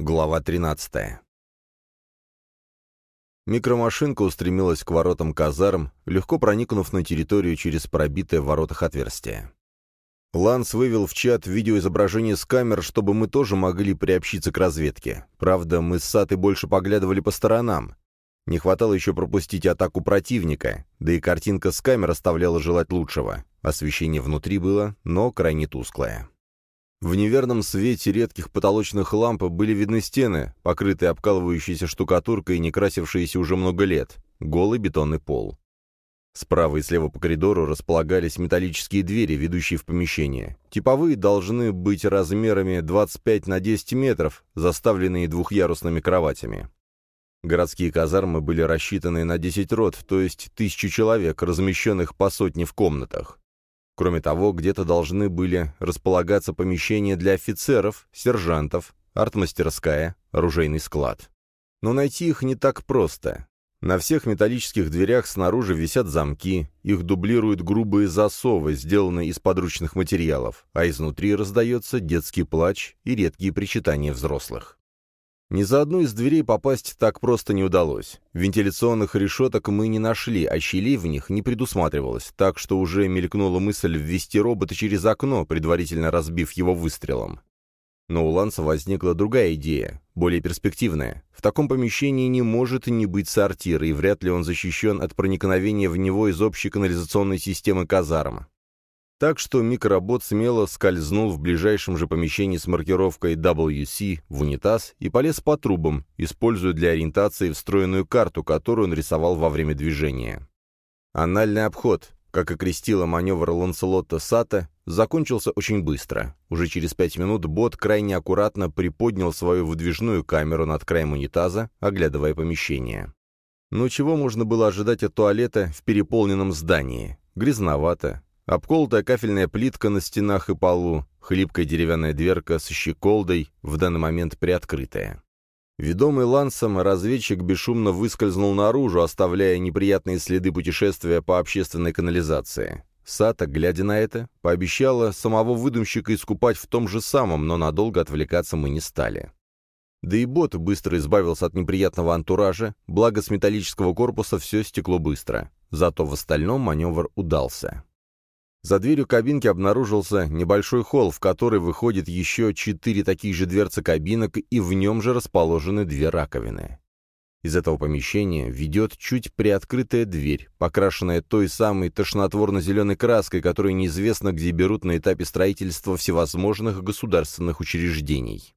Глава 13. Микромашинка устремилась к воротам казарм, легко проникнув на территорию через пробитое в воротах отверстие. Ланс вывел в чат видеоизображение с камер, чтобы мы тоже могли приобщиться к разведке. Правда, мы с Сатой больше поглядывали по сторонам. Не хватало еще пропустить атаку противника, да и картинка с камер оставляла желать лучшего. Освещение внутри было, но крайне тусклое. В неверном свете редких потолочных ламп были видны стены, покрытые обкалывающейся штукатуркой и не красившиеся уже много лет, голый бетонный пол. Справа и слева по коридору располагались металлические двери, ведущие в помещение. Типовые должны быть размерами 25 на 10 метров, заставленные двухъярусными кроватями. Городские казармы были рассчитаны на 10 рот, то есть тысячу человек, размещенных по сотне в комнатах. Кроме того, где-то должны были располагаться помещения для офицеров, сержантов, артмастерская, оружейный склад. Но найти их не так просто. На всех металлических дверях снаружи висят замки, их дублируют грубые засовы, сделанные из подручных материалов, а изнутри раздается детский плач и редкие причитания взрослых. Ни за одну из дверей попасть так просто не удалось. Вентиляционных решеток мы не нашли, а щелей в них не предусматривалось, так что уже мелькнула мысль ввести робота через окно, предварительно разбив его выстрелом. Но у Ланса возникла другая идея, более перспективная. В таком помещении не может не быть сортира, и вряд ли он защищен от проникновения в него из общей канализационной системы казарм. Так что микробот смело скользнул в ближайшем же помещении с маркировкой WC в унитаз и полез по трубам, используя для ориентации встроенную карту, которую он рисовал во время движения. Анальный обход, как окрестила маневр Ланселота Сата, закончился очень быстро. Уже через пять минут бот крайне аккуратно приподнял свою выдвижную камеру над краем унитаза, оглядывая помещение. Ну чего можно было ожидать от туалета в переполненном здании? Грязновато, Обколотая кафельная плитка на стенах и полу, хлипкая деревянная дверка с щеколдой, в данный момент приоткрытая. Ведомый Лансом, разведчик бесшумно выскользнул наружу, оставляя неприятные следы путешествия по общественной канализации. Сата, глядя на это, пообещала самого выдумщика искупать в том же самом, но надолго отвлекаться мы не стали. Да и бот быстро избавился от неприятного антуража, благо с металлического корпуса все стекло быстро. Зато в остальном маневр удался. За дверью кабинки обнаружился небольшой холл, в который выходит еще четыре таких же дверцы кабинок, и в нем же расположены две раковины. Из этого помещения ведет чуть приоткрытая дверь, покрашенная той самой тошнотворно-зеленой краской, которую неизвестно где берут на этапе строительства всевозможных государственных учреждений.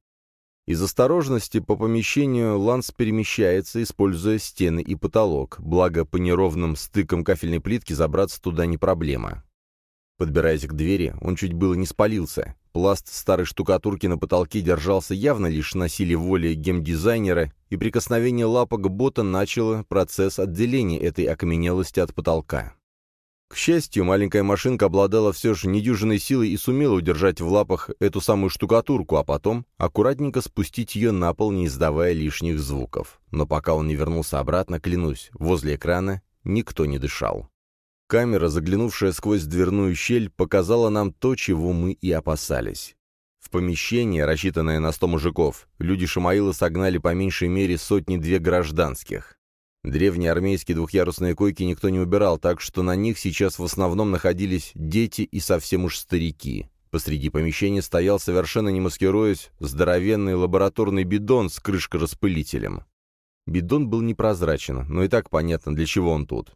Из осторожности по помещению Ланс перемещается, используя стены и потолок, благо по неровным стыкам кафельной плитки забраться туда не проблема. Подбираясь к двери, он чуть было не спалился. Пласт старой штукатурки на потолке держался явно лишь на силе воли гемдизайнера, и прикосновение лапок бота начало процесс отделения этой окаменелости от потолка. К счастью, маленькая машинка обладала все же недюжиной силой и сумела удержать в лапах эту самую штукатурку, а потом аккуратненько спустить ее на пол, не издавая лишних звуков. Но пока он не вернулся обратно, клянусь, возле экрана никто не дышал. Камера, заглянувшая сквозь дверную щель, показала нам то, чего мы и опасались. В помещение, рассчитанное на сто мужиков, люди Шамаила согнали по меньшей мере сотни-две гражданских. Древние армейские двухъярусные койки никто не убирал, так что на них сейчас в основном находились дети и совсем уж старики. Посреди помещения стоял, совершенно не маскируясь, здоровенный лабораторный бидон с крышкой-распылителем. Бидон был непрозрачен, но и так понятно, для чего он тут.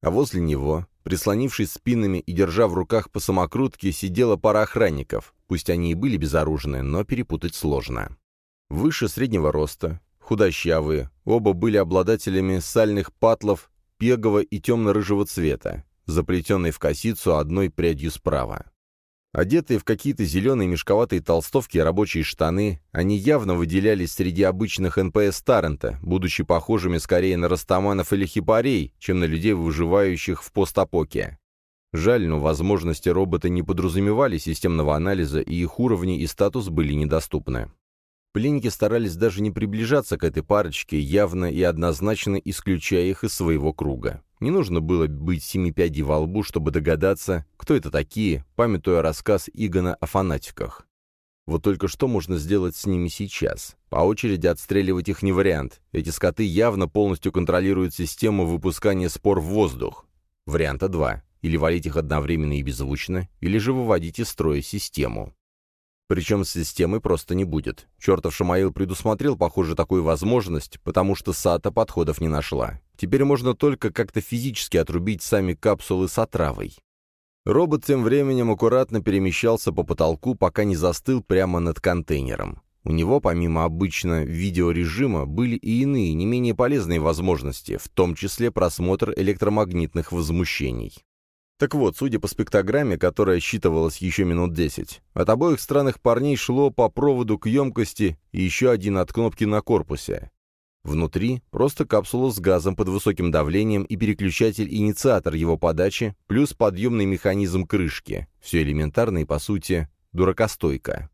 А возле него, прислонившись спинами и держа в руках по самокрутке, сидела пара охранников. Пусть они и были безоружны, но перепутать сложно. Выше среднего роста, худощавые, оба были обладателями сальных патлов пегого и темно-рыжего цвета, заплетенной в косицу одной прядью справа. Одетые в какие-то зеленые мешковатые толстовки и рабочие штаны, они явно выделялись среди обычных НПС Таррента, будучи похожими скорее на растаманов или хипарей, чем на людей, выживающих в постапоке. Жаль, но возможности робота не подразумевали системного анализа, и их уровни и статус были недоступны. Пленники старались даже не приближаться к этой парочке, явно и однозначно исключая их из своего круга. Не нужно было быть семи пядей во лбу, чтобы догадаться, кто это такие, памятуя рассказ Игона о фанатиках. Вот только что можно сделать с ними сейчас? По очереди отстреливать их не вариант. Эти скоты явно полностью контролируют систему выпускания спор в воздух. Варианта два. Или валить их одновременно и беззвучно, или же выводить из строя систему. Причем с системой просто не будет. Чертов Шамаил предусмотрел, похоже, такую возможность, потому что Сата подходов не нашла. Теперь можно только как-то физически отрубить сами капсулы с отравой. Робот тем временем аккуратно перемещался по потолку, пока не застыл прямо над контейнером. У него, помимо обычно видеорежима, были и иные, не менее полезные возможности, в том числе просмотр электромагнитных возмущений. Так вот, судя по спектрограмме, которая считывалась еще минут десять, от обоих странных парней шло по проводу к емкости и еще один от кнопки на корпусе. Внутри просто капсула с газом под высоким давлением и переключатель-инициатор его подачи, плюс подъемный механизм крышки. Все элементарно и, по сути, дуракостойко.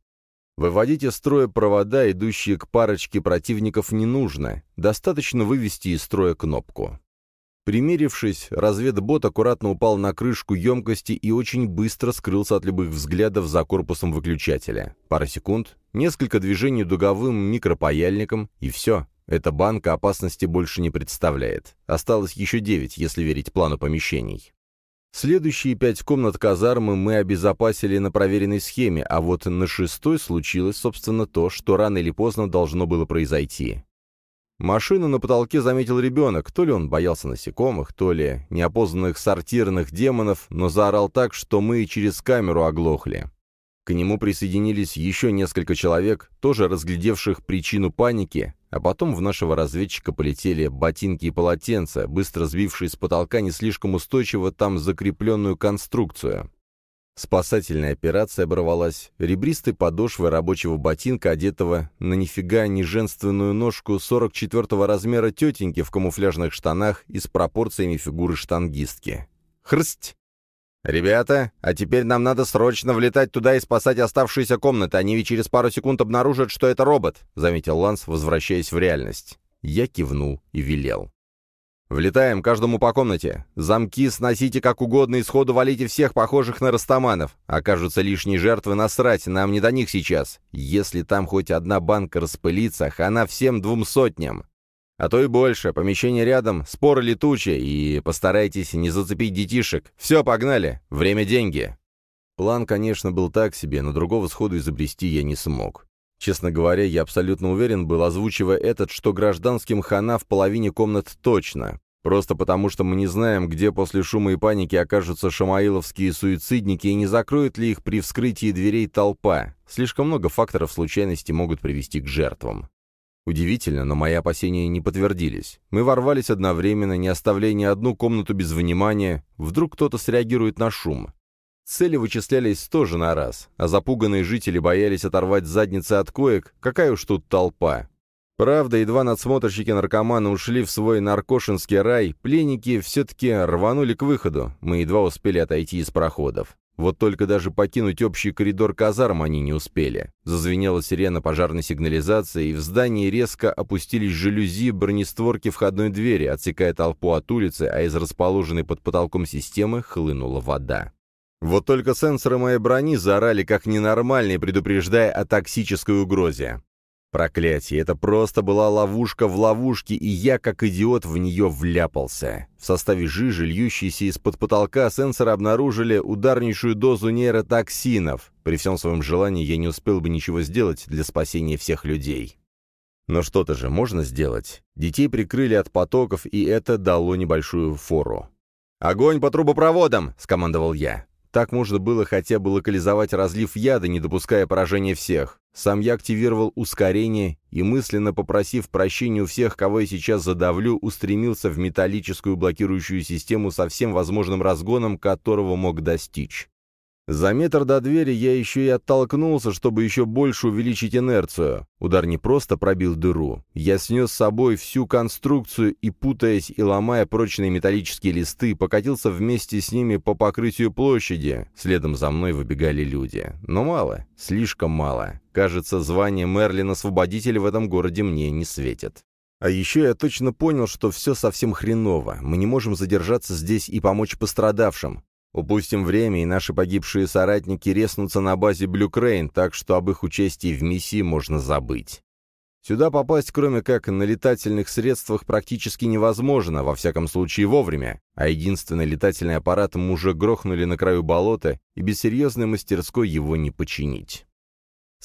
Выводить из строя провода, идущие к парочке противников, не нужно. Достаточно вывести из строя кнопку. Примерившись, разведбот аккуратно упал на крышку емкости и очень быстро скрылся от любых взглядов за корпусом выключателя. Пара секунд, несколько движений дуговым микропаяльником, и все. Эта банка опасности больше не представляет. Осталось еще девять, если верить плану помещений. Следующие пять комнат казармы мы обезопасили на проверенной схеме, а вот на шестой случилось, собственно, то, что рано или поздно должно было произойти. Машину на потолке заметил ребенок, то ли он боялся насекомых, то ли неопознанных сортирных демонов, но заорал так, что мы через камеру оглохли. К нему присоединились еще несколько человек, тоже разглядевших причину паники, а потом в нашего разведчика полетели ботинки и полотенца, быстро сбившие с потолка не слишком устойчиво там закрепленную конструкцию. Спасательная операция оборвалась ребристой подошвой рабочего ботинка, одетого на нифига не женственную ножку 44-го размера тетеньки в камуфляжных штанах и с пропорциями фигуры штангистки. Хрсть! «Ребята, а теперь нам надо срочно влетать туда и спасать оставшиеся комнаты. Они ведь через пару секунд обнаружат, что это робот», — заметил Ланс, возвращаясь в реальность. Я кивнул и велел. «Влетаем, каждому по комнате. Замки сносите как угодно и сходу валите всех похожих на растаманов. Окажутся лишние жертвы, насрать, нам не до них сейчас. Если там хоть одна банка распылится, хана всем двум сотням. А то и больше. Помещение рядом, споры летучие, и постарайтесь не зацепить детишек. Все, погнали. Время – деньги. План, конечно, был так себе, но другого сходу изобрести я не смог. Честно говоря, я абсолютно уверен был, озвучивая этот, что гражданским хана в половине комнат точно. Просто потому, что мы не знаем, где после шума и паники окажутся шамаиловские суицидники и не закроет ли их при вскрытии дверей толпа. Слишком много факторов случайности могут привести к жертвам. Удивительно, но мои опасения не подтвердились. Мы ворвались одновременно, не оставляя ни одну комнату без внимания. Вдруг кто-то среагирует на шум. Цели вычислялись тоже на раз, а запуганные жители боялись оторвать задницы от коек. Какая уж тут толпа. Правда, едва надсмотрщики-наркоманы ушли в свой наркошинский рай, пленники все-таки рванули к выходу. Мы едва успели отойти из проходов. Вот только даже покинуть общий коридор казарм они не успели. Зазвенела сирена пожарной сигнализации, и в здании резко опустились жалюзи бронестворки входной двери, отсекая толпу от улицы, а из расположенной под потолком системы хлынула вода. Вот только сенсоры моей брони заорали как ненормальные, предупреждая о токсической угрозе. Проклятие, это просто была ловушка в ловушке, и я, как идиот, в нее вляпался. В составе жижи, льющейся из-под потолка, сенсоры обнаружили ударнейшую дозу нейротоксинов. При всем своем желании я не успел бы ничего сделать для спасения всех людей. Но что-то же можно сделать. Детей прикрыли от потоков, и это дало небольшую фору. «Огонь по трубопроводам!» — скомандовал я. Так можно было хотя бы локализовать разлив яда, не допуская поражения всех. Сам я активировал ускорение и, мысленно попросив прощения у всех, кого я сейчас задавлю, устремился в металлическую блокирующую систему со всем возможным разгоном, которого мог достичь. За метр до двери я еще и оттолкнулся, чтобы еще больше увеличить инерцию. Удар не просто пробил дыру. Я снес с собой всю конструкцию и, путаясь и ломая прочные металлические листы, покатился вместе с ними по покрытию площади. Следом за мной выбегали люди. Но мало, слишком мало. Кажется, звание Мерлина-освободителя в этом городе мне не светит. А еще я точно понял, что все совсем хреново. Мы не можем задержаться здесь и помочь пострадавшим. Упустим время, и наши погибшие соратники резнутся на базе Блю Крейн, так что об их участии в миссии можно забыть. Сюда попасть, кроме как на летательных средствах, практически невозможно, во всяком случае вовремя, а единственный летательный аппарат мы уже грохнули на краю болота, и без серьезной мастерской его не починить.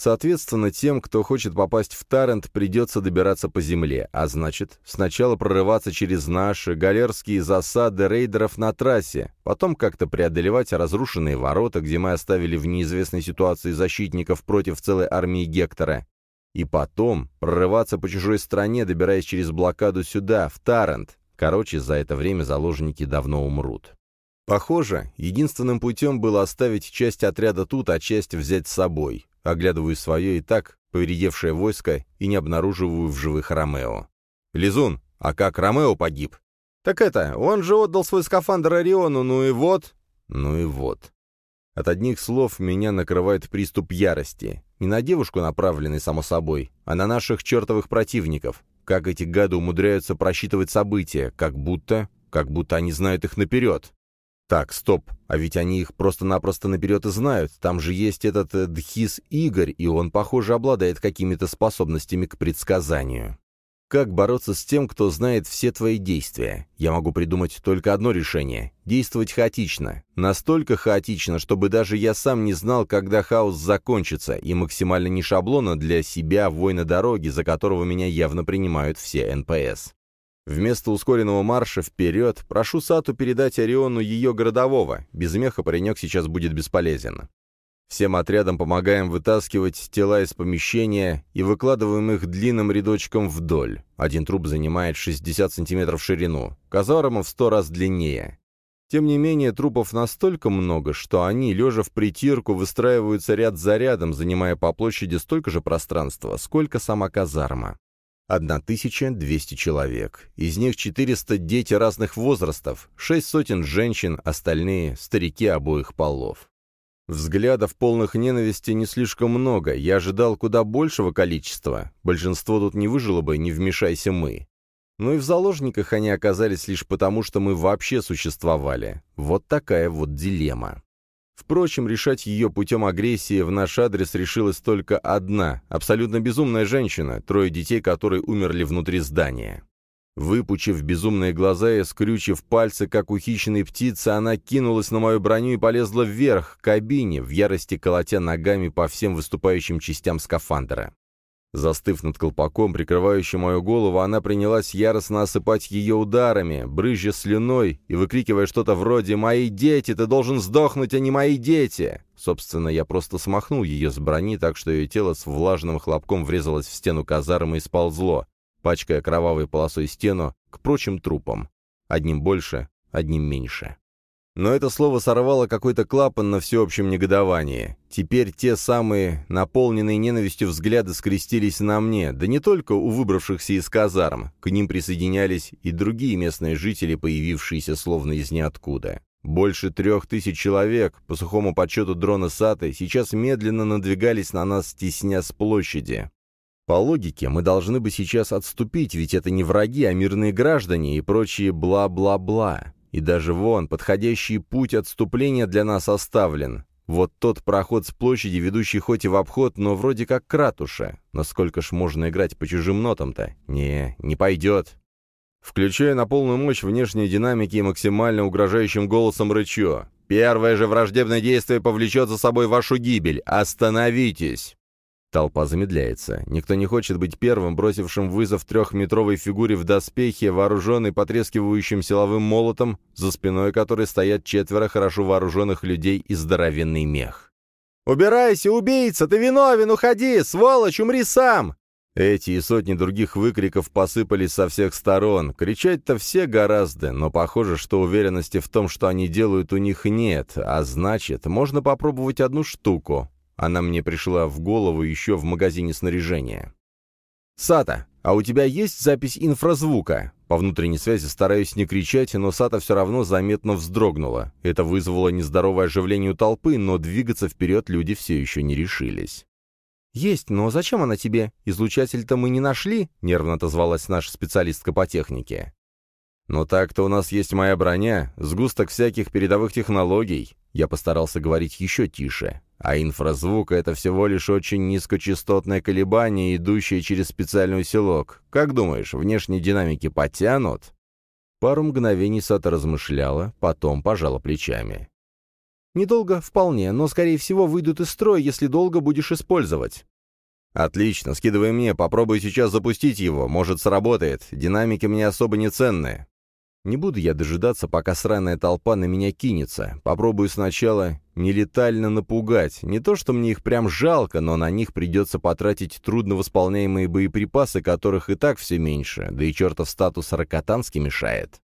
Соответственно, тем, кто хочет попасть в Тарент, придется добираться по земле, а значит, сначала прорываться через наши галерские засады рейдеров на трассе, потом как-то преодолевать разрушенные ворота, где мы оставили в неизвестной ситуации защитников против целой армии Гектора, и потом прорываться по чужой стране, добираясь через блокаду сюда, в Тарент. Короче, за это время заложники давно умрут. Похоже, единственным путем было оставить часть отряда тут, а часть взять с собой. Оглядываю свое и так повредевшее войско и не обнаруживаю в живых Ромео. «Лизун, а как Ромео погиб?» «Так это, он же отдал свой скафандр Ориону, ну и вот...» «Ну и вот». От одних слов меня накрывает приступ ярости. Не на девушку направленный, само собой, а на наших чертовых противников. Как эти гады умудряются просчитывать события, как будто... как будто они знают их наперед. Так, стоп, а ведь они их просто-напросто наперед и знают. Там же есть этот э, Дхис Игорь, и он, похоже, обладает какими-то способностями к предсказанию. Как бороться с тем, кто знает все твои действия? Я могу придумать только одно решение — действовать хаотично. Настолько хаотично, чтобы даже я сам не знал, когда хаос закончится, и максимально нешаблонно для себя воина дороги, за которого меня явно принимают все НПС. Вместо ускоренного марша вперед прошу Сату передать Ориону ее городового. Без меха паренек сейчас будет бесполезен. Всем отрядом помогаем вытаскивать тела из помещения и выкладываем их длинным рядочком вдоль. Один труп занимает 60 сантиметров ширину, казарма в сто раз длиннее. Тем не менее, трупов настолько много, что они, лежа в притирку, выстраиваются ряд за рядом, занимая по площади столько же пространства, сколько сама казарма. 1200 человек. Из них 400 дети разных возрастов, шесть сотен женщин, остальные – старики обоих полов. Взглядов полных ненависти не слишком много, я ожидал куда большего количества. Большинство тут не выжило бы, не вмешайся мы. Но и в заложниках они оказались лишь потому, что мы вообще существовали. Вот такая вот дилемма. Впрочем, решать ее путем агрессии в наш адрес решилась только одна, абсолютно безумная женщина, трое детей которой умерли внутри здания. Выпучив безумные глаза и скрючив пальцы, как у хищной птицы, она кинулась на мою броню и полезла вверх, к кабине, в ярости колотя ногами по всем выступающим частям скафандра. Застыв над колпаком, прикрывающим мою голову, она принялась яростно осыпать ее ударами, брызжа слюной и выкрикивая что-то вроде «Мои дети! Ты должен сдохнуть, а не мои дети!» Собственно, я просто смахнул ее с брони, так что ее тело с влажным хлопком врезалось в стену казармы и сползло, пачкая кровавой полосой стену к прочим трупам. Одним больше, одним меньше. Но это слово сорвало какой-то клапан на всеобщем негодовании. Теперь те самые, наполненные ненавистью взгляды скрестились на мне, да не только у выбравшихся из казарм. К ним присоединялись и другие местные жители, появившиеся словно из ниоткуда. Больше трех тысяч человек, по сухому подсчету дрона Саты, сейчас медленно надвигались на нас, стесня с площади. По логике, мы должны бы сейчас отступить, ведь это не враги, а мирные граждане и прочие бла-бла-бла. И даже вон, подходящий путь отступления для нас оставлен. Вот тот проход с площади, ведущий хоть и в обход, но вроде как к ратуше. Насколько ж можно играть по чужим нотам-то? Не, не пойдет. Включая на полную мощь внешние динамики и максимально угрожающим голосом рычу. «Первое же враждебное действие повлечет за собой вашу гибель. Остановитесь!» Толпа замедляется. Никто не хочет быть первым, бросившим вызов трехметровой фигуре в доспехе, вооруженной потрескивающим силовым молотом, за спиной которой стоят четверо хорошо вооруженных людей и здоровенный мех. «Убирайся, убийца! Ты виновен! Уходи! Сволочь, умри сам!» Эти и сотни других выкриков посыпались со всех сторон. Кричать-то все гораздо, но похоже, что уверенности в том, что они делают, у них нет, а значит, можно попробовать одну штуку она мне пришла в голову еще в магазине снаряжения. «Сата, а у тебя есть запись инфразвука?» По внутренней связи стараюсь не кричать, но Сата все равно заметно вздрогнула. Это вызвало нездоровое оживление у толпы, но двигаться вперед люди все еще не решились. «Есть, но зачем она тебе? Излучатель-то мы не нашли», — нервно отозвалась наша специалистка по технике. «Но так-то у нас есть моя броня, сгусток всяких передовых технологий». Я постарался говорить еще тише. А инфразвук — это всего лишь очень низкочастотное колебание, идущее через специальный усилок. Как думаешь, внешние динамики потянут?» Пару мгновений Сата размышляла, потом пожала плечами. «Недолго, вполне, но, скорее всего, выйдут из строя, если долго будешь использовать». «Отлично, скидывай мне, попробуй сейчас запустить его, может, сработает. Динамики мне особо не ценные». Не буду я дожидаться, пока сраная толпа на меня кинется. Попробую сначала нелетально напугать. Не то, что мне их прям жалко, но на них придется потратить трудновосполняемые боеприпасы, которых и так все меньше, да и чертов статус ракотанский мешает.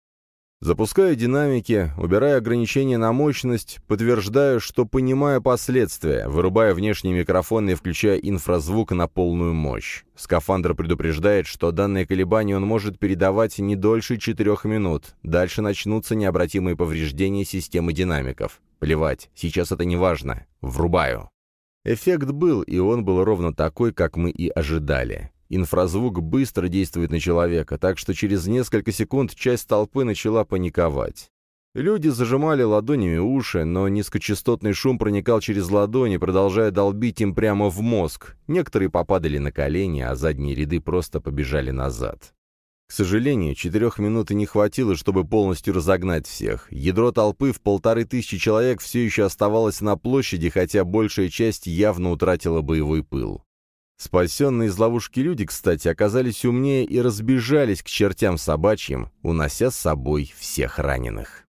Запускаю динамики, убираю ограничения на мощность, подтверждаю, что понимаю последствия, вырубаю внешние микрофоны и включаю инфразвук на полную мощь. Скафандр предупреждает, что данные колебания он может передавать не дольше четырех минут. Дальше начнутся необратимые повреждения системы динамиков. Плевать, сейчас это не важно. Врубаю. Эффект был, и он был ровно такой, как мы и ожидали. Инфразвук быстро действует на человека, так что через несколько секунд часть толпы начала паниковать. Люди зажимали ладонями уши, но низкочастотный шум проникал через ладони, продолжая долбить им прямо в мозг. Некоторые попадали на колени, а задние ряды просто побежали назад. К сожалению, четырех минут не хватило, чтобы полностью разогнать всех. Ядро толпы в полторы тысячи человек все еще оставалось на площади, хотя большая часть явно утратила боевой пыл. Спасенные из ловушки люди, кстати, оказались умнее и разбежались к чертям собачьим, унося с собой всех раненых.